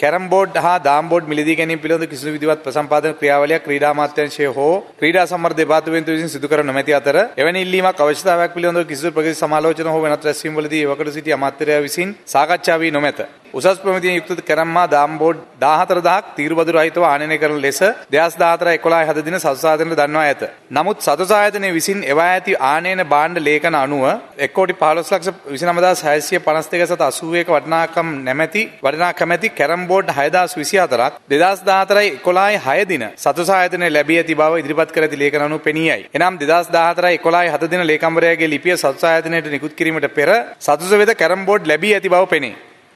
Carrom board හා දාම් board මිලදී ගැනීම පිළිබඳ කිසිදු විධිවත් ප්‍රසම්පාදන ක්‍රියාවලියක් ක්‍රීඩා අමාත්‍යාංශය හෝ ක්‍රීඩා සම්වර්ධන දෙපාර්තමේන්තුව විසින් සිදු කර නොමැති අතර එවැනි ඉල්ලීමක් අවශ්‍යතාවයක් පිළිබඳව කිසිදු ප්‍රගති සමාලෝචන හෝ වෙනත් රැස්වීම්වලදී එවකට සිටි අමාත්‍යරයා විසින් සාකච්ඡා වී නොමැත. උසස් ප්‍රමිතියෙන් යුක්ත කැරම්මා දාම් බෝඩ් 14000ක් තීරුබදු රහිතව ආනයනය කරන ලෙස 2014 11 7 දින සතුසායතනයට දන්වා ඇත. නමුත් සතුසායතනය විසින් එවා ඇති ආනයන භාණ්ඩ ලේඛන අනුව 1 කෝටි 15 ලක්ෂ 29652 සත 81ක වටිනාකම් නැමැති වටිනා කැමැති කැරම් බෝඩ් 6024ක් 2014 11 6 දින සතුසායතනය ලැබී ඇති බව ඉදිරිපත් කර ඇති ලේඛන අනුව පෙනී යයි. එනම් 2014 11 7 දින ලේකම්වරයාගේ ලිපිය සතුසායතනයට නිකුත් කිරීමට පෙර සතුස වෙත කැරම් බෝඩ් ලැබී ඇති බව පෙනේ.